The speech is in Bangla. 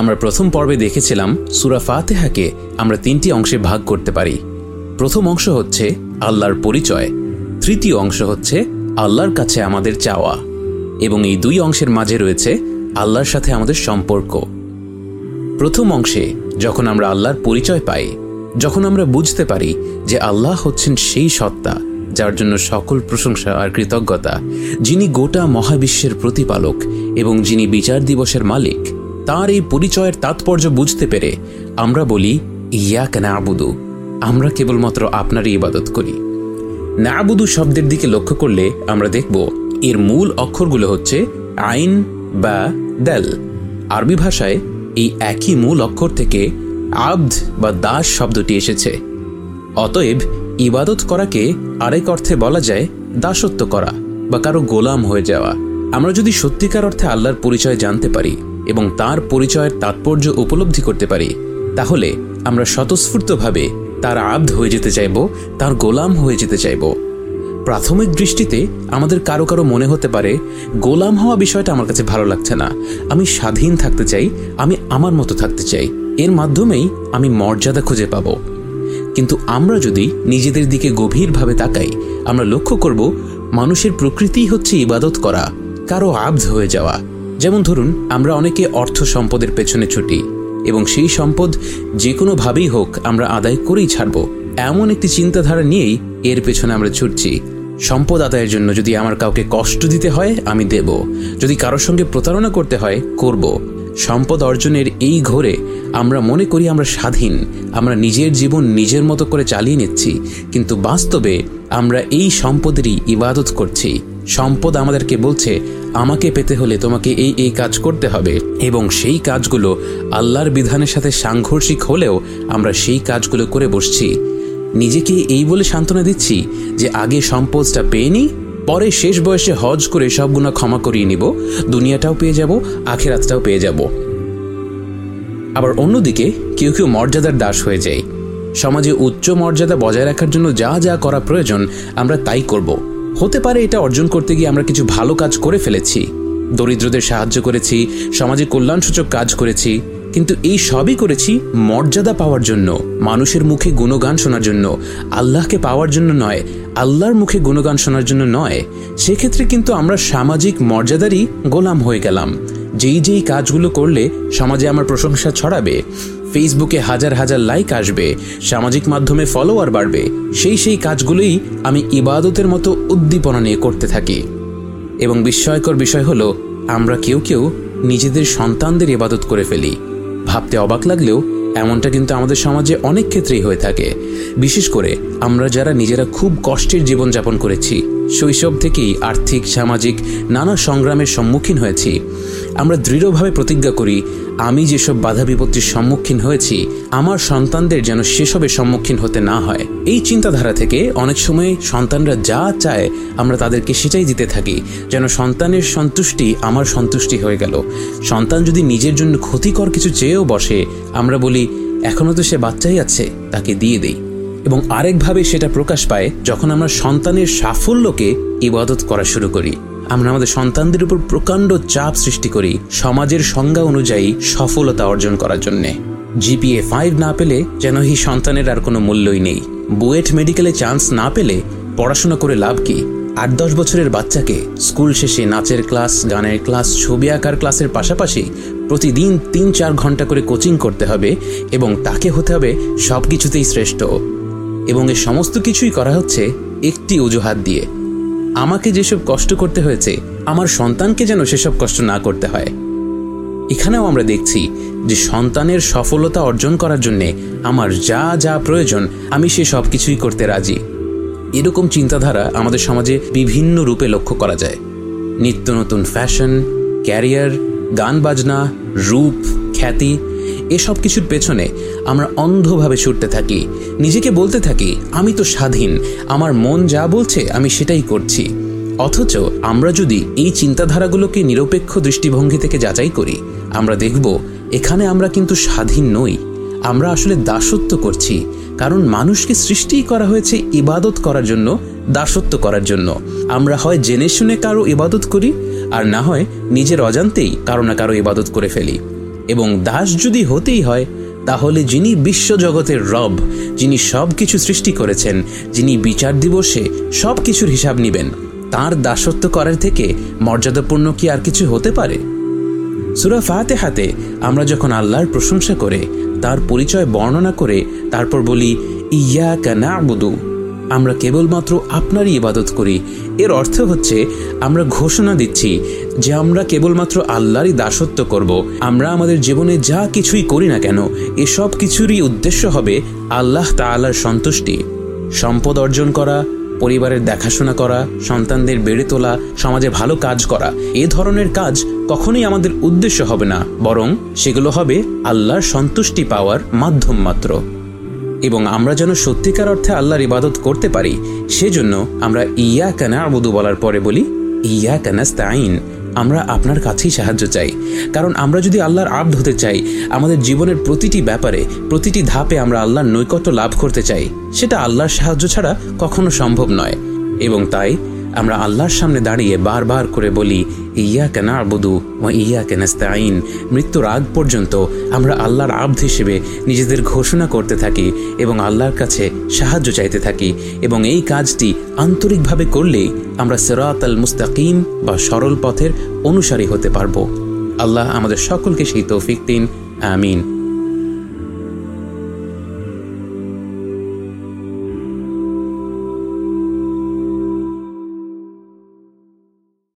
আমরা প্রথম পর্বে দেখেছিলাম সুরা ফাতেহাকে আমরা তিনটি অংশে ভাগ করতে পারি। প্রথম অংশ হচ্ছে আল্লাহর পরিচয়, তৃতীয় অংশ হচ্ছে আল্লাহর কাছে আমাদের চাওয়া, এবং এই দুই অংশের মাঝে রয়েছে আল্লাহর সাথে আমাদের সম্পর্ক। প্রথম অংশে যখন আমরা আল্লাহর পরিচয় পাই, যখন আমরা বুঝতে পারি যে আল্লাহ হচ্ছেন সেই সত্তা, যার জন্য সকল প্রশংসা আর কৃতজ্ঞতা, যিনি গোটা মহাবিশ্বের প্রতিপালক এবং যিনি বিচার দিবসের মালিক তার এই পরিচয়ের তাৎপর্য বুঝতে পেরে আমরা বলি ইয়া কেন আবুদু আমরা কেবলমাত্র আপনারই ইবাদত করি। নাবুদু শব্দের দিকে লক্ষ্য করলে আমরা দেখব, এর মূল অক্ষরগুলো হচ্ছে আইন বা দেল। আরবি ভাষায় এই একই মূল অক্ষর থেকে আব্দ বা দাস শব্দটি এসেছে। অতএব ইবাদত করাকে আরেক অর্থে বলা যায় দাসত্ব করা বা কারও গোলাম হয়ে যাওয়া। আমরা যদি সত্যিকার অর্থে আল্লাহর পরিচয় জানতে পারি এবং তার পরিচয়ের তাৎপর্য উপলব্ধি করতে পারি, তাহলে আমরা স্বতঃস্ফূর্তভাবে তার আব্দ হয়ে যেতে চাইব, তার গোলাম হয়ে যেতে চাইব। প্রাথমিক দৃষ্টিতে আমাদের কারও কারও মনে হতে পারে, গোলাম হওয়া বিষয়টা আমার কাছে ভালো লাগছে না। আমি স্বাধীন থাকতে চাই, আমি আমার মতো থাকতে চাই। এর মাধ্যমেই আমি মর্যাদা খুঁজে পাব। কিন্তু আমরা যদি নিজেদের দিকে গভীরভাবে তাকাই, আমরা লক্ষ্য করব, মানুষের প্রকৃতি হচ্ছে ইবাদত করা। কারও আব্ধ হয়ে যাওয়া। যেমন ধরুন, আমরা অনেকে অর্থ সম্পদের পেছনে ছুটি, এবং সেই সম্পদ যে কোনোভাবেই হোক আমরা আদায় করেই ছাড়ব। এমন একটি চিন্তাধারা নিয়েই এর পেছনে আমরা ছুটছি। সম্পদ আদায়ের জন্য যদি আমার কাউকে কষ্ট দিতে হয়, আমি দেব। যদি কারোর সঙ্গে প্রতারণা করতে হয়, করব। সম্পদ অর্জনের এই ঘোরে আমরা মনে করি আমরা স্বাধীন, আমরা নিজের জীবন নিজের মতো করে চালিয়ে নিচ্ছি, কিন্তু বাস্তবে আমরা এই সম্পদেরই ইবাদত করছি। সম্পদ আমাদেরকে বলছে, আমাকে পেতে হলে তোমাকে এই এই কাজ করতে হবে। এবং সেই কাজগুলো আল্লাহর বিধানের সাথে সাংঘর্ষিক হলেও আমরা সেই কাজগুলো করে বসছি। নিজেকে এই বলে সান্ত্বনা দিচ্ছি যে আগে সম্পদটা পেয়ে পরে শেষ বয়সে হজ করে সব গুণা ক্ষমা করিয়ে নিব, দুনিয়াটাও পেয়ে যাব, আখেরাতটাও পেয়ে যাব। আবার অন্যদিকে কেউ কেউ মর্যাদার দাস হয়ে যায়। সমাজে উচ্চ মর্যাদা বজায় রাখার জন্য যা যা করা প্রয়োজন, আমরা তাই করব। হতে পারে এটা অর্জন করতে গিয়ে আমরা কিছু ভালো কাজ করে ফেলেছি। দরিদ্রদের সাহায্য করেছি, সমাজে কল্যাণসূচক কাজ করেছি, কিন্তু এই সবই করেছি মর্যাদা পাওয়ার জন্য, মানুষের মুখে গুণগান শোনার জন্য, আল্লাহকে পাওয়ার জন্য নয়, আল্লাহর মুখে গুণগান শোনার জন্য নয়। সেক্ষেত্রে কিন্তু আমরা সামাজিক মর্যাদারই গোলাম হয়ে গেলাম। যেই যেই কাজগুলো করলে সমাজে আমার প্রশংসা ছড়াবে ফেসবুকে হাজার হাজার লাইক আসবে, সামাজিক মাধ্যমে ফলোয়ার বাড়বে। সেই সেই কাজগুলোই আমি ইবাদতের মতো উদ্দীপনা নিয়ে করতে থাকি। এবং বিস্ময়কর বিষয় হলো, আমরা কেউ কেউ নিজেদের সন্তানদের ইবাদত করে ফেলি। ভাবতে অবাক লাগলেও এমনটা কিন্তু আমাদের সমাজে অনেক ক্ষেত্রেই হয়ে থাকে। বিশেষ করে আমরা যারা নিজেরা খুব কষ্টের জীবনযাপন করেছি শৈশব থেকেই আর্থিক, সামাজিক, নানা সংগ্রামের সম্মুখীন হয়েছি। আমরা দৃঢ়ভাবে প্রতিজ্ঞা করি, আমি যেসব বাধা বিপত্তির সম্মুখীন হয়েছি, আমার সন্তানদের যেন সেসবের সম্মুখীন হতে না হয়। এই চিন্তাধারা থেকে অনেক সময় সন্তানরা যা চায়, আমরা তাদেরকে সেটাই দিতে থাকি, যেন সন্তানের সন্তুষ্টি আমার সন্তুষ্টি হয়ে গেল। সন্তান যদি নিজের জন্য ক্ষতিকর কিছু চেয়েও বসে, আমরা বলি এখনও তো সে বাচ্চাই আছে, তাকে দিয়ে দেই। এবং আরেকভাবে সেটা প্রকাশ পায় যখন আমরা সন্তানের সাফল্যকে ইবাদত করা শুরু করি। আমরা আমাদের সন্তানদের উপর প্রকাণ্ড চাপ সৃষ্টি করি সমাজের সংজ্ঞা অনুযায়ী সফলতা অর্জন করার জন্যে। জিপিএ ফাইভ না পেলে যেন এই সন্তানের আর কোনো মূল্যই নেই। বুয়েট মেডিকেলে চান্স না পেলে পড়াশোনা করে লাভ কি? আট দশ বছরের বাচ্চাকে স্কুল শেষে নাচের ক্লাস, গানের ক্লাস, ছবি আঁকার ক্লাসের পাশাপাশি প্রতিদিন তিন চার ঘণ্টা করে কোচিং করতে হবে এবং তাকে হতে হবে সব কিছুতেই শ্রেষ্ঠ। এবং এ সমস্ত কিছুই করা হচ্ছে একটি অজুহাত দিয়ে। আমাকে যেসব কষ্ট করতে হয়েছে, আমার সন্তানকে যেন সেসব কষ্ট না করতে হয়। এখানেও আমরা দেখছি যে সন্তানের সফলতা অর্জন করার জন্যে আমার যা যা প্রয়োজন, আমি সে সব কিছুই করতে রাজি। এরকম চিন্তাধারা আমাদের সমাজে বিভিন্ন রূপে লক্ষ্য করা যায়। নিত্য নতুন ফ্যাশন, ক্যারিয়ার, গান বাজনা, রূপ, খ্যাতি এসব কিছুর পেছনে আমরা অন্ধভাবে ছুটতে থাকি। নিজেকে বলতে থাকি, আমি তো স্বাধীন, আমার মন যা বলছে, আমি সেটাই করছি। অথচ আমরা যদি এই চিন্তাধারাগুলোকে নিরপেক্ষ দৃষ্টিভঙ্গি থেকে যাচাই করি, আমরা দেখব এখানে আমরা কিন্তু স্বাধীন নই। আমরা আসলে দাসত্ব করছি, কারণ মানুষকে সৃষ্টিই করা হয়েছে ইবাদত করার জন্য, দাসত্ব করার জন্য। আমরা হয় জেনে শুনে কারও ইবাদত করি, আর না হয় নিজের অজান্তেই কারও না কারও ইবাদত করে ফেলি। এবং দাস যদি হতেই হয়, তাহলে যিনি বিশ্বজগতের রব, যিনি সব কিছু সৃষ্টি করেছেন, যিনি বিচার দিবসে সব কিছুর হিসাব নিবেন, তার দাসত্ব করার থেকে মর্যাদাপূর্ণ কি আর কিছু হতে পারে? সুরা ফাতেহাতে আমরা যখন আল্লাহর প্রশংসা করে, তার পরিচয় বর্ণনা করে, তারপর বলি, ইয়া কানা বুদু আমরা কেবলমাত্র আপনারই ইবাদত করি। এর অর্থ হচ্ছে, আমরা ঘোষণা দিচ্ছি যে আমরা কেবলমাত্র আল্লাহরই দাসত্ব করব। আমরা আমাদের জীবনে যা কিছুই করি না কেন, এসব কিছুরই উদ্দেশ্য হবে আল্লাহ তাআলার সন্তুষ্টি। সম্পদ অর্জন করা, পরিবারের দেখাশোনা করা, সন্তানদের বেড়ে তোলা, সমাজে ভালো কাজ করা, এ ধরনের কাজ কখনোই আমাদের উদ্দেশ্য হবে না, বরং সেগুলো হবে আল্লাহর সন্তুষ্টি পাওয়ার মাধ্যম মাত্র। এবং আমরা যেন সত্যিকার অর্থে আল্লাহর ইবাদত করতে পারি, সেজন্য আমরা ইয়া কানা আবুদু বলার পরে বলি ইয়া কানাস্তাইন আমরা আপনার কাছেই সাহায্য চাই। কারণ আমরা যদি আল্লাহর আব্দ হতে চাই, আমাদের জীবনের প্রতিটি ব্যাপারে, প্রতিটি ধাপে আমরা আল্লাহর নৈকট্য লাভ করতে চাই, সেটা আল্লাহর সাহায্য ছাড়া কখনো সম্ভব নয়। এবং তাই আমরা আল্লাহর সামনে দাঁড়িয়ে বারবার করে বলি ইয়া কেনা আবুদু ও ইয়া কেনাস্তাইন মৃত্যুর আগ পর্যন্ত আমরা আল্লাহর আব্দ হিসেবে নিজেদের ঘোষণা করতে থাকি এবং আল্লাহর কাছে সাহায্য চাইতে থাকি এবং এই কাজটি আন্তরিকভাবে করলেই আমরা সেরাত আল মুস্তাকিম বা সরল পথের অনুসারী হতে পারব। আল্লাহ আমাদের সকলকে সেই তৌফিক দিন। আমিন।